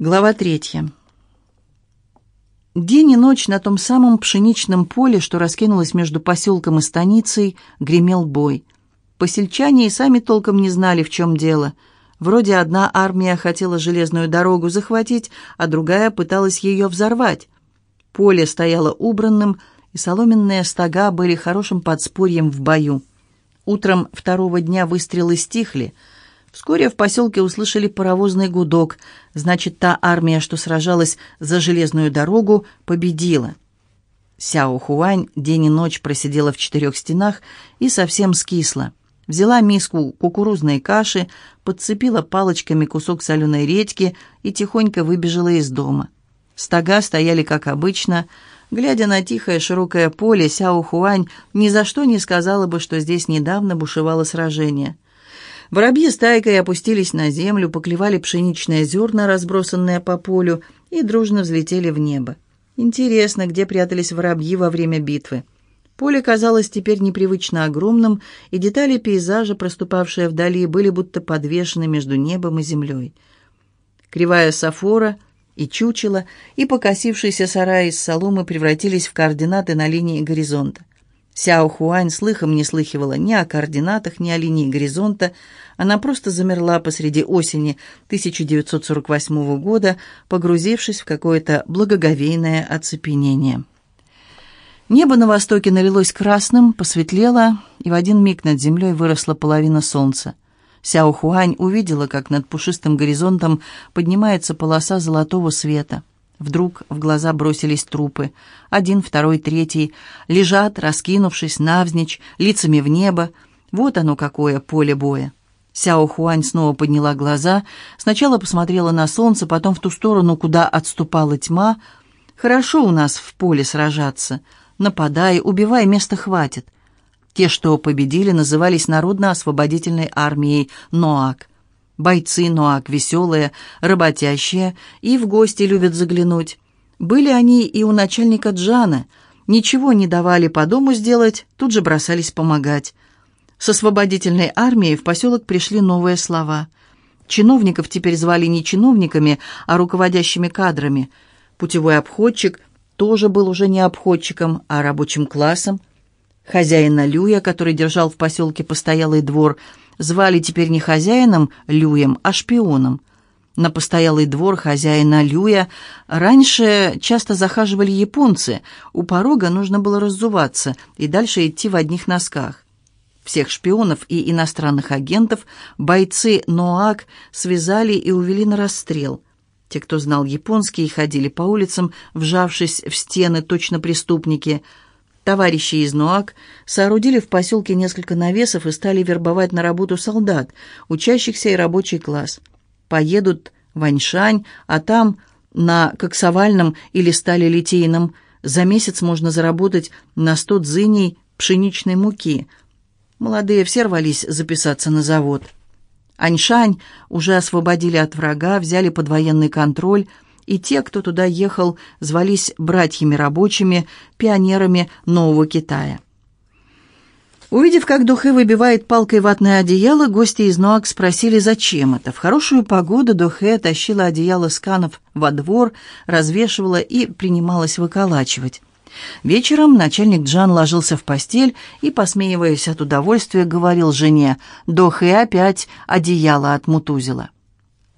Глава третья. День и ночь на том самом пшеничном поле, что раскинулось между поселком и станицей, гремел бой. Посельчане и сами толком не знали, в чем дело. Вроде одна армия хотела железную дорогу захватить, а другая пыталась ее взорвать. Поле стояло убранным, и соломенные стога были хорошим подспорьем в бою. Утром второго дня выстрелы стихли — Вскоре в поселке услышали паровозный гудок. Значит, та армия, что сражалась за железную дорогу, победила. Сяо Хуань день и ночь просидела в четырех стенах и совсем скисла. Взяла миску кукурузной каши, подцепила палочками кусок соленой редьки и тихонько выбежала из дома. Стога стояли, как обычно. Глядя на тихое широкое поле, Сяо Хуань ни за что не сказала бы, что здесь недавно бушевало сражение – Воробьи стайкой опустились на землю, поклевали пшеничные зерна, разбросанные по полю, и дружно взлетели в небо. Интересно, где прятались воробьи во время битвы. Поле казалось теперь непривычно огромным, и детали пейзажа, проступавшие вдали, были будто подвешены между небом и землей. Кривая сафора и чучело, и покосившийся сарай из соломы превратились в координаты на линии горизонта. Сяо Хуань слыхом не слыхивала ни о координатах, ни о линии горизонта. Она просто замерла посреди осени 1948 года, погрузившись в какое-то благоговейное оцепенение. Небо на востоке налилось красным, посветлело, и в один миг над землей выросла половина солнца. Сяо Хуань увидела, как над пушистым горизонтом поднимается полоса золотого света. Вдруг в глаза бросились трупы. Один, второй, третий. Лежат, раскинувшись, навзничь, лицами в небо. Вот оно какое поле боя. Сяо Хуань снова подняла глаза. Сначала посмотрела на солнце, потом в ту сторону, куда отступала тьма. «Хорошо у нас в поле сражаться. Нападай, убивай, места хватит». Те, что победили, назывались Народно-освободительной армией «Ноак». Бойцы Ноак веселые, работящие и в гости любят заглянуть. Были они и у начальника Джана. Ничего не давали по дому сделать, тут же бросались помогать. С освободительной армией в поселок пришли новые слова. Чиновников теперь звали не чиновниками, а руководящими кадрами. Путевой обходчик тоже был уже не обходчиком, а рабочим классом. Хозяин Люя, который держал в поселке постоялый двор, звали теперь не хозяином Люем, а шпионом. На постоялый двор хозяина Люя раньше часто захаживали японцы, у порога нужно было раззуваться и дальше идти в одних носках. Всех шпионов и иностранных агентов бойцы НОАК связали и увели на расстрел. Те, кто знал японский, ходили по улицам, вжавшись в стены, точно преступники – Товарищи из НОАК соорудили в поселке несколько навесов и стали вербовать на работу солдат, учащихся и рабочий класс. Поедут в Аньшань, а там на коксовальном или сталелитейном за месяц можно заработать на сто дзыней пшеничной муки. Молодые все рвались записаться на завод. Аньшань уже освободили от врага, взяли под военный контроль – и те, кто туда ехал, звались братьями рабочими, пионерами Нового Китая. Увидев, как Духе выбивает палкой ватное одеяло, гости из Ноак спросили, зачем это. В хорошую погоду Духе тащила одеяло сканов во двор, развешивала и принималась выколачивать. Вечером начальник Джан ложился в постель и, посмеиваясь от удовольствия, говорил жене, «Дохе опять одеяло отмутузила».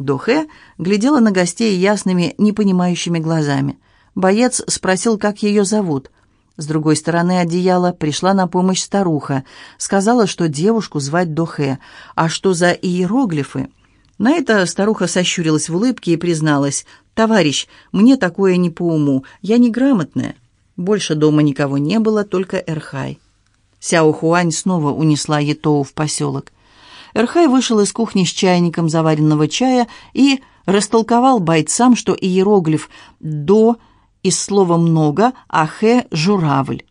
Дохе глядела на гостей ясными, непонимающими глазами. Боец спросил, как ее зовут. С другой стороны одеяла пришла на помощь старуха. Сказала, что девушку звать Дохе. А что за иероглифы? На это старуха сощурилась в улыбке и призналась. «Товарищ, мне такое не по уму. Я неграмотная». Больше дома никого не было, только Эрхай. Сяо Хуань снова унесла Етоу в поселок. Эрхай вышел из кухни с чайником заваренного чая и растолковал бойцам, что иероглиф «до» из слова «много», а «хэ» — «журавль».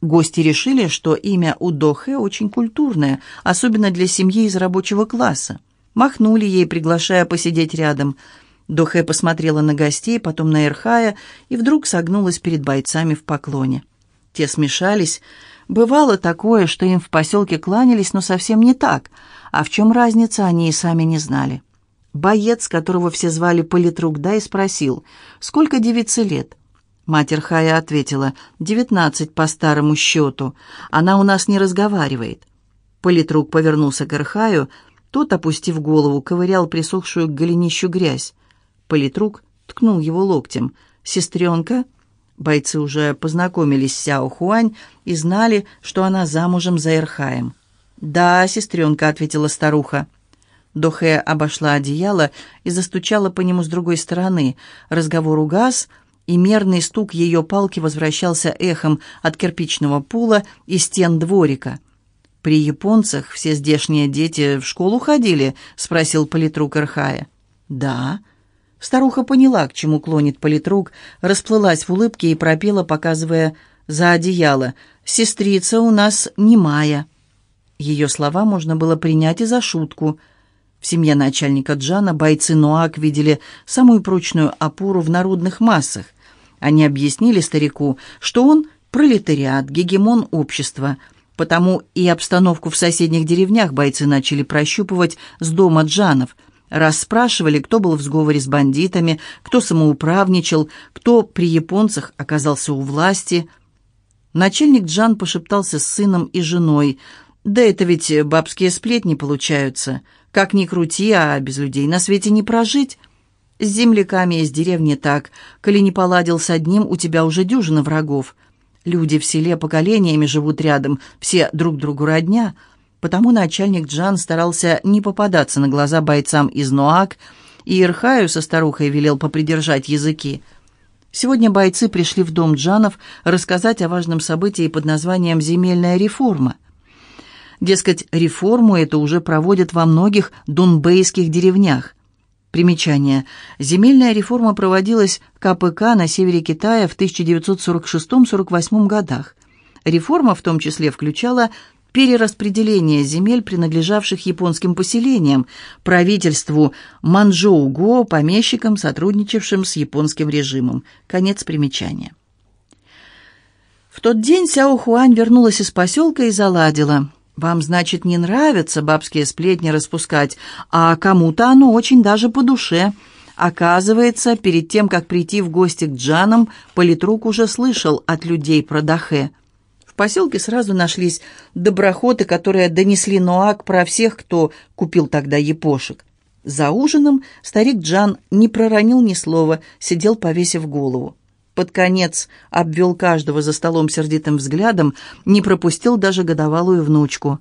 Гости решили, что имя у Дохе очень культурное, особенно для семьи из рабочего класса. Махнули ей, приглашая посидеть рядом. Дохе посмотрела на гостей, потом на Эрхая и вдруг согнулась перед бойцами в поклоне. Те смешались, Бывало такое, что им в поселке кланялись, но совсем не так, а в чем разница, они и сами не знали. Боец, которого все звали Политрук, да, и спросил, сколько девице лет. Матерь Хая ответила, девятнадцать по старому счету. Она у нас не разговаривает. Политрук повернулся к Ирхаю, тот, опустив голову, ковырял присохшую к голенищу грязь. Политрук ткнул его локтем. «Сестренка?» Бойцы уже познакомились с Сяо Хуань и знали, что она замужем за Ирхаем. «Да, сестренка», — ответила старуха. Дохе обошла одеяло и застучала по нему с другой стороны. Разговор угас, и мерный стук ее палки возвращался эхом от кирпичного пола и стен дворика. «При японцах все здешние дети в школу ходили?» — спросил политрук Ирхая. «Да». Старуха поняла, к чему клонит политрук, расплылась в улыбке и пропела, показывая за одеяло. «Сестрица у нас немая». Ее слова можно было принять и за шутку. В семье начальника Джана бойцы Нуак видели самую прочную опору в народных массах. Они объяснили старику, что он пролетариат, гегемон общества – Потому и обстановку в соседних деревнях бойцы начали прощупывать с дома Джанов. Расспрашивали, кто был в сговоре с бандитами, кто самоуправничал, кто при японцах оказался у власти. Начальник Джан пошептался с сыном и женой. «Да это ведь бабские сплетни получаются. Как ни крути, а без людей на свете не прожить». С земляками из деревни так. Коли не поладил с одним, у тебя уже дюжина врагов. Люди в селе поколениями живут рядом, все друг другу родня. Потому начальник Джан старался не попадаться на глаза бойцам из Ноак, и Ирхаю со старухой велел попридержать языки. Сегодня бойцы пришли в дом Джанов рассказать о важном событии под названием «Земельная реформа». Дескать, реформу это уже проводят во многих дунбейских деревнях – Примечание. Земельная реформа проводилась КПК на севере Китая в 1946-48 годах. Реформа в том числе включала перераспределение земель, принадлежавших японским поселениям, правительству Манчжоу-Го, помещикам, сотрудничавшим с японским режимом. Конец примечания. В тот день Сяо Хуань вернулась из поселка и заладила – вам, значит, не нравятся бабские сплетни распускать, а кому-то оно очень даже по душе. Оказывается, перед тем, как прийти в гости к Джанам, политрук уже слышал от людей про Дахе. В поселке сразу нашлись доброхоты, которые донесли Ноак про всех, кто купил тогда епошек. За ужином старик Джан не проронил ни слова, сидел, повесив голову под конец обвел каждого за столом сердитым взглядом, не пропустил даже годовалую внучку.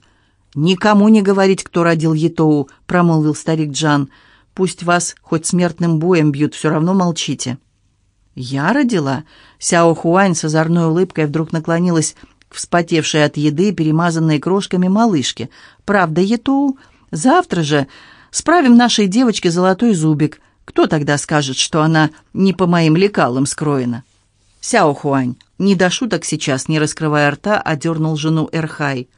«Никому не говорить, кто родил Етоу», — промолвил старик Джан. «Пусть вас хоть смертным боем бьют, все равно молчите». «Я родила?» Сяо Хуань с озорной улыбкой вдруг наклонилась вспотевшей от еды, перемазанной крошками малышке. «Правда, Етоу? Завтра же справим нашей девочке золотой зубик». Кто тогда скажет, что она не по моим лекалам скроена? Сяо Хуань, не до шуток сейчас, не раскрывая рта, одернул жену Эрхай.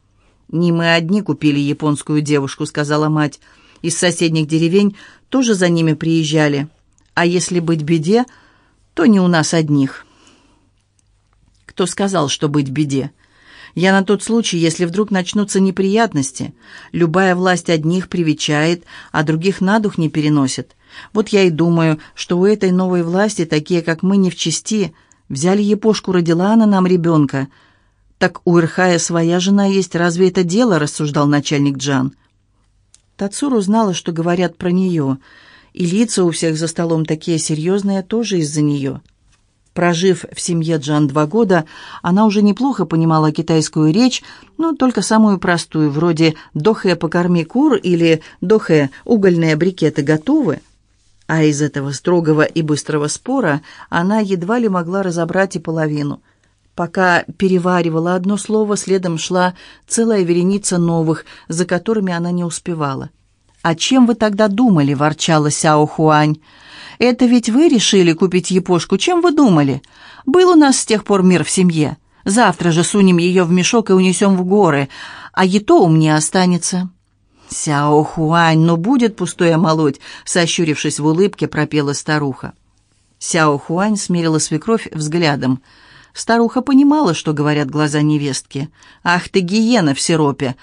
«Не мы одни купили японскую девушку», — сказала мать. «Из соседних деревень тоже за ними приезжали. А если быть беде, то не у нас одних». «Кто сказал, что быть беде?» Я на тот случай, если вдруг начнутся неприятности. Любая власть одних привечает, а других на дух не переносит. Вот я и думаю, что у этой новой власти, такие как мы, не в чести. Взяли епошку, родила она нам ребенка. Так у Ирхая своя жена есть, разве это дело, рассуждал начальник Джан. Тацуру знала, что говорят про нее, и лица у всех за столом такие серьезные тоже из-за нее. Прожив в семье Джан два года, она уже неплохо понимала китайскую речь, но только самую простую, вроде «дохэ покорми кур» или «дохэ угольные брикеты готовы». А из этого строгого и быстрого спора она едва ли могла разобрать и половину. Пока переваривала одно слово, следом шла целая вереница новых, за которыми она не успевала. «А чем вы тогда думали?» – ворчала Сяо Хуань. «Это ведь вы решили купить епошку. Чем вы думали? Был у нас с тех пор мир в семье. Завтра же сунем ее в мешок и унесем в горы, а ето меня останется». «Сяо Хуань, ну будет пустое молоть!» Сощурившись в улыбке, пропела старуха. Сяо Хуань смерила свекровь взглядом. Старуха понимала, что говорят глаза невестки. «Ах ты, гиена в сиропе!»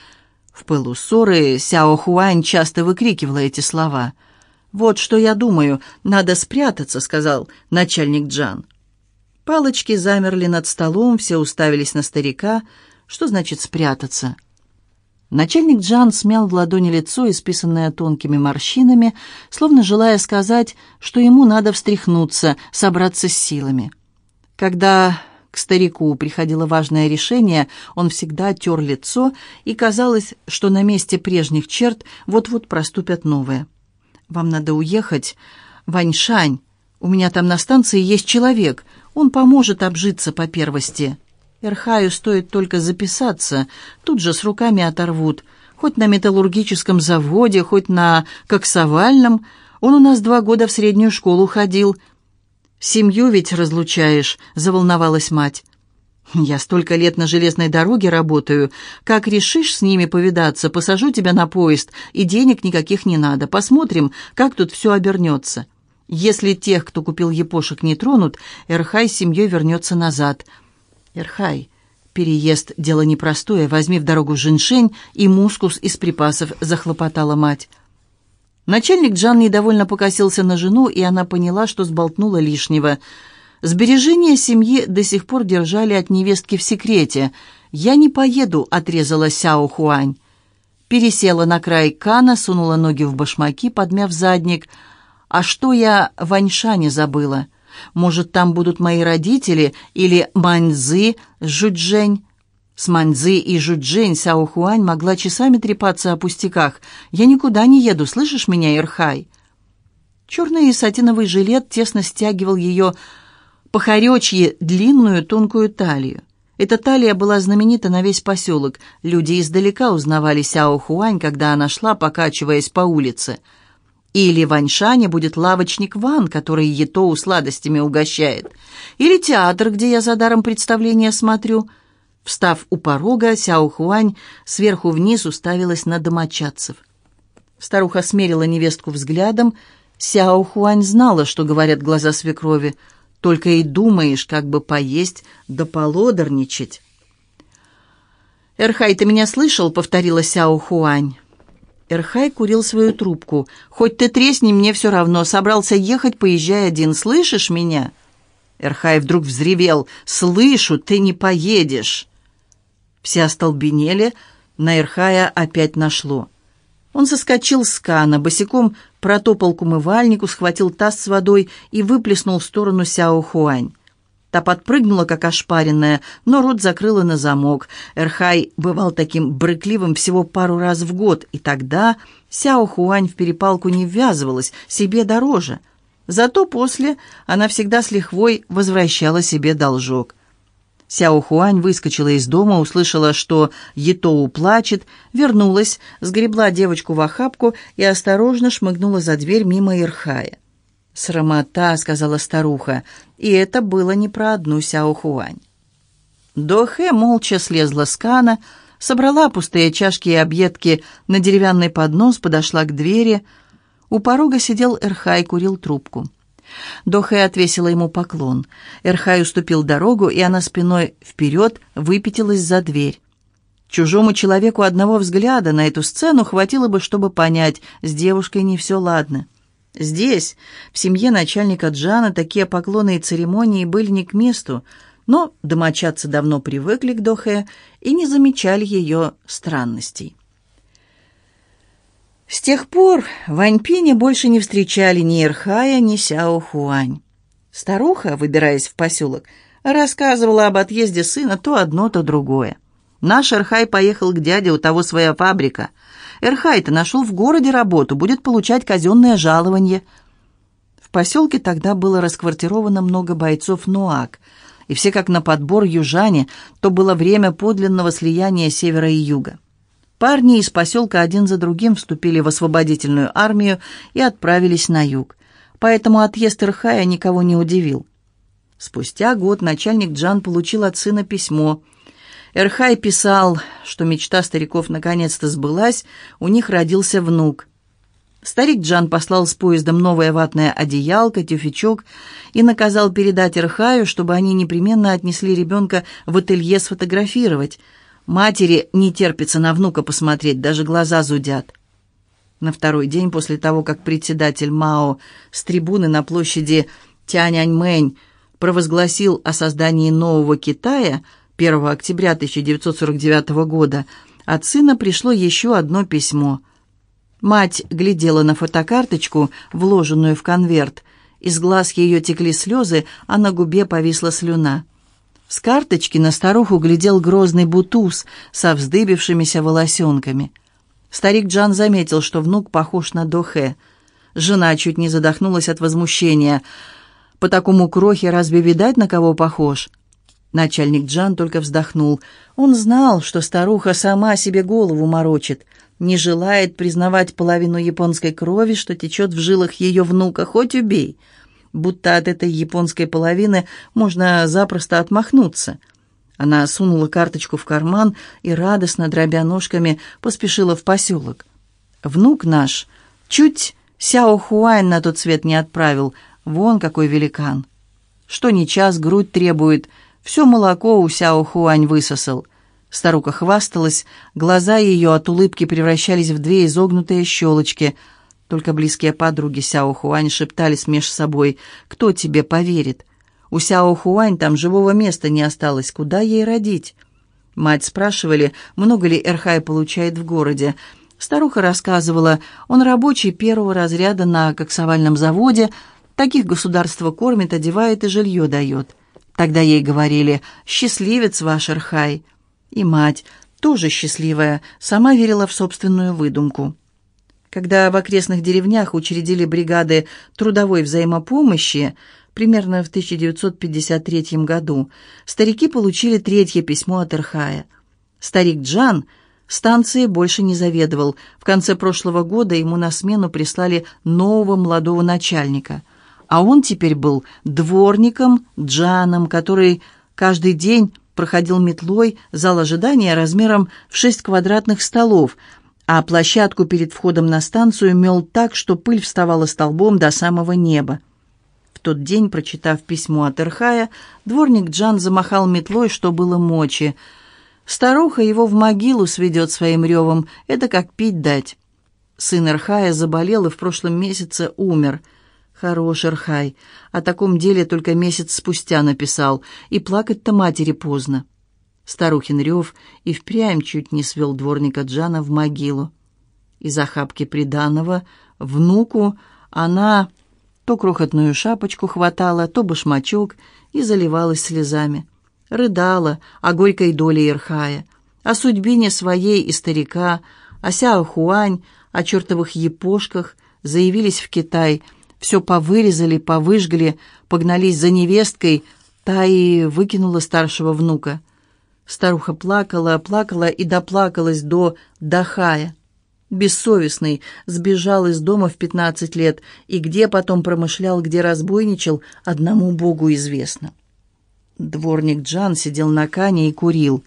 В пылу ссоры Сяо Хуань часто выкрикивала эти слова. «Вот что я думаю, надо спрятаться», — сказал начальник Джан. Палочки замерли над столом, все уставились на старика. Что значит «спрятаться»? Начальник Джан смял в ладони лицо, исписанное тонкими морщинами, словно желая сказать, что ему надо встряхнуться, собраться с силами. Когда к старику приходило важное решение, он всегда тер лицо, и казалось, что на месте прежних черт вот-вот проступят новые. «Вам надо уехать, Ваньшань. У меня там на станции есть человек. Он поможет обжиться по первости». Эрхаю стоит только записаться, тут же с руками оторвут. Хоть на металлургическом заводе, хоть на коксовальном. Он у нас два года в среднюю школу ходил. «Семью ведь разлучаешь», — заволновалась мать. «Я столько лет на железной дороге работаю. Как решишь с ними повидаться, посажу тебя на поезд, и денег никаких не надо. Посмотрим, как тут все обернется. Если тех, кто купил епошек, не тронут, Эрхай с семьей вернется назад». «Эрхай, переезд — дело непростое. Возьми в дорогу женьшень и мускус из припасов», — захлопотала мать. Начальник Джан недовольно покосился на жену, и она поняла, что сболтнула лишнего. Сбережения семьи до сих пор держали от невестки в секрете. «Я не поеду», — отрезала Сяо Хуань. Пересела на край кана, сунула ноги в башмаки, подмяв задник. «А что я в Аньшане забыла?» Может, там будут мои родители или Маньзы с Жуджень? С Маньзы и Жуджень Сяо Хуань могла часами трепаться о пустяках. «Я никуда не еду, слышишь меня, Ирхай?» Черный сатиновый жилет тесно стягивал ее похоречье длинную тонкую талию. Эта талия была знаменита на весь поселок. Люди издалека узнавали Сяо Хуань, когда она шла, покачиваясь по улице – или в Аньшане будет лавочник Ван, который Етоу сладостями угощает. Или театр, где я за даром представления смотрю. Встав у порога, Сяо Хуань сверху вниз уставилась на домочадцев. Старуха смерила невестку взглядом. Сяо Хуань знала, что говорят глаза свекрови. Только и думаешь, как бы поесть да полодорничать. «Эрхай, ты меня слышал?» — повторила Сяо Хуань. Эрхай курил свою трубку. «Хоть ты тресни, мне все равно. Собрался ехать, поезжай один. Слышишь меня?» Эрхай вдруг взревел. «Слышу, ты не поедешь!» Все остолбенели. На Эрхая опять нашло. Он соскочил с кана, босиком протопал к умывальнику, схватил таз с водой и выплеснул в сторону Сяо Хуань. Та подпрыгнула, как ошпаренная, но рот закрыла на замок. Эрхай бывал таким брыкливым всего пару раз в год, и тогда Сяо Хуань в перепалку не ввязывалась, себе дороже. Зато после она всегда с лихвой возвращала себе должок. Сяо Хуань выскочила из дома, услышала, что Етоу плачет, вернулась, сгребла девочку в охапку и осторожно шмыгнула за дверь мимо Ирхая. «Срамота», — сказала старуха, и это было не про одну Сяохуань. Дохе молча слезла с кана, собрала пустые чашки и объедки на деревянный поднос, подошла к двери. У порога сидел Эрхай, курил трубку. Дохе отвесила ему поклон. Эрхай уступил дорогу, и она спиной вперед выпятилась за дверь. Чужому человеку одного взгляда на эту сцену хватило бы, чтобы понять, с девушкой не все ладно. Здесь, в семье начальника Джана, такие поклоны и церемонии были не к месту, но домочадцы давно привыкли к Дохе и не замечали ее странностей. С тех пор в Аньпине больше не встречали ни Ирхая, ни Сяо Хуань. Старуха, выбираясь в поселок, рассказывала об отъезде сына то одно, то другое. Наш Ирхай поехал к дяде, у того своя фабрика – Эрхайта нашел в городе работу, будет получать казенное жалование. В поселке тогда было расквартировано много бойцов НОАК, и все как на подбор южане, то было время подлинного слияния севера и юга. Парни из поселка один за другим вступили в освободительную армию и отправились на юг. Поэтому отъезд Ирхая никого не удивил. Спустя год начальник Джан получил от сына письмо – Эрхай писал, что мечта стариков наконец-то сбылась, у них родился внук. Старик Джан послал с поездом новое ватное одеялко, тюфячок и наказал передать Эрхаю, чтобы они непременно отнесли ребенка в ателье сфотографировать. Матери не терпится на внука посмотреть, даже глаза зудят. На второй день после того, как председатель Мао с трибуны на площади Тяньаньмэнь провозгласил о создании нового Китая 1 октября 1949 года, от сына пришло еще одно письмо. Мать глядела на фотокарточку, вложенную в конверт. Из глаз ее текли слезы, а на губе повисла слюна. С карточки на старуху глядел грозный бутуз со вздыбившимися волосенками. Старик Джан заметил, что внук похож на Дохе. Жена чуть не задохнулась от возмущения. «По такому крохе разве видать, на кого похож?» Начальник Джан только вздохнул. Он знал, что старуха сама себе голову морочит, не желает признавать половину японской крови, что течет в жилах ее внука, хоть убей. Будто от этой японской половины можно запросто отмахнуться — она сунула карточку в карман и, радостно дробя ножками, поспешила в поселок. «Внук наш чуть Сяо Хуань на тот свет не отправил. Вон какой великан! Что ни час грудь требует, все молоко у Сяо Хуань высосал». Старуха хвасталась, глаза ее от улыбки превращались в две изогнутые щелочки. Только близкие подруги Сяо Хуань шептались меж собой, «Кто тебе поверит?» У Сяо Хуань там живого места не осталось. Куда ей родить? Мать спрашивали, много ли Эрхай получает в городе. Старуха рассказывала, он рабочий первого разряда на коксовальном заводе, таких государство кормит, одевает и жилье дает. Тогда ей говорили «счастливец ваш Эрхай». И мать, тоже счастливая, сама верила в собственную выдумку. Когда в окрестных деревнях учредили бригады трудовой взаимопомощи, примерно в 1953 году, старики получили третье письмо от Ирхая. Старик Джан станции больше не заведовал. В конце прошлого года ему на смену прислали нового молодого начальника. А он теперь был дворником Джаном, который каждый день проходил метлой зал ожидания размером в шесть квадратных столов, а площадку перед входом на станцию мел так, что пыль вставала столбом до самого неба. В тот день, прочитав письмо от Эрхая, дворник Джан замахал метлой, что было мочи. «Старуха его в могилу сведет своим ревом, это как пить дать». Сын Эрхая заболел и в прошлом месяце умер. Хорош Эрхай, о таком деле только месяц спустя написал, и плакать-то матери поздно. Старухин рев и впрямь чуть не свел дворника Джана в могилу. Из охапки приданого внуку она то крохотную шапочку хватала, то башмачок и заливалась слезами. Рыдала о горькой доле Ирхая, о судьбине своей и старика, о Сяо Хуань, о чертовых епошках, заявились в Китай, все повырезали, повыжгли, погнались за невесткой, та и выкинула старшего внука. Старуха плакала, плакала и доплакалась до Дахая бессовестный, сбежал из дома в пятнадцать лет, и где потом промышлял, где разбойничал, одному Богу известно. Дворник Джан сидел на кане и курил.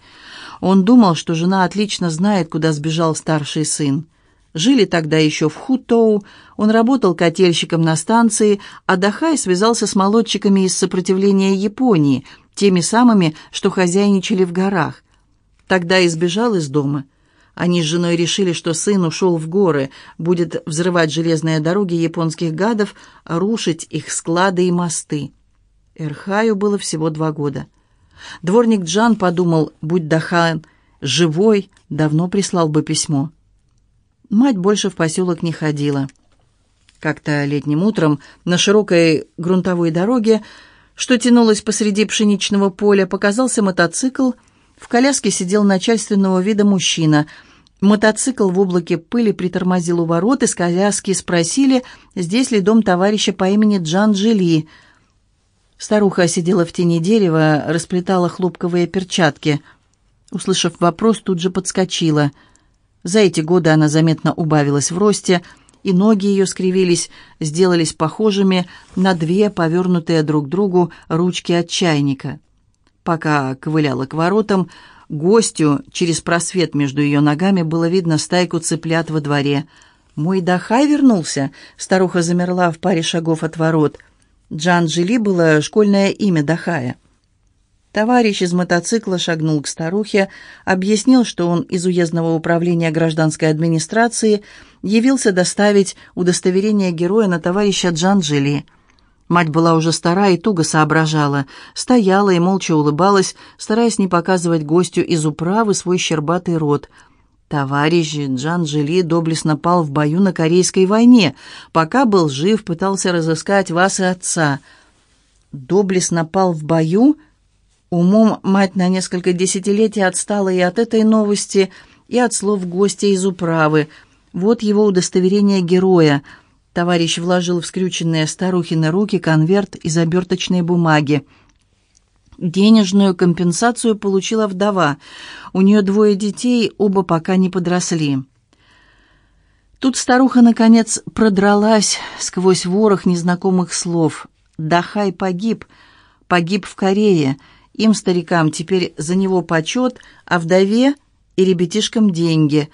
Он думал, что жена отлично знает, куда сбежал старший сын. Жили тогда еще в Хутоу, он работал котельщиком на станции, а Дахай связался с молодчиками из сопротивления Японии, теми самыми, что хозяйничали в горах. Тогда и сбежал из дома – они с женой решили, что сын ушел в горы, будет взрывать железные дороги японских гадов, рушить их склады и мосты. Эрхаю было всего два года. Дворник Джан подумал, будь Дахан живой, давно прислал бы письмо. Мать больше в поселок не ходила. Как-то летним утром на широкой грунтовой дороге, что тянулась посреди пшеничного поля, показался мотоцикл — в коляске сидел начальственного вида мужчина. Мотоцикл в облаке пыли притормозил у ворот, из коляски спросили, здесь ли дом товарища по имени Джан Джили. Старуха сидела в тени дерева, расплетала хлопковые перчатки. Услышав вопрос, тут же подскочила. За эти годы она заметно убавилась в росте, и ноги ее скривились, сделались похожими на две повернутые друг другу ручки от чайника. Пока ковыляла к воротам, гостю через просвет между ее ногами было видно стайку цыплят во дворе. «Мой Дахай вернулся!» Старуха замерла в паре шагов от ворот. Джан Джили было школьное имя Дахая. Товарищ из мотоцикла шагнул к старухе, объяснил, что он из уездного управления гражданской администрации явился доставить удостоверение героя на товарища Джанджели. Мать была уже стара и туго соображала, стояла и молча улыбалась, стараясь не показывать гостю из управы свой щербатый рот. Товарищ Джанджели доблестно пал в бою на Корейской войне. Пока был жив, пытался разыскать вас и отца. Доблестно пал в бою — Умом мать на несколько десятилетий отстала и от этой новости, и от слов гостя из управы. Вот его удостоверение героя. Товарищ вложил в скрюченные старухины руки конверт из оберточной бумаги. Денежную компенсацию получила вдова. У нее двое детей, оба пока не подросли. Тут старуха, наконец, продралась сквозь ворох незнакомых слов. «Дахай погиб, погиб в Корее», им, старикам, теперь за него почет, а вдове и ребятишкам деньги.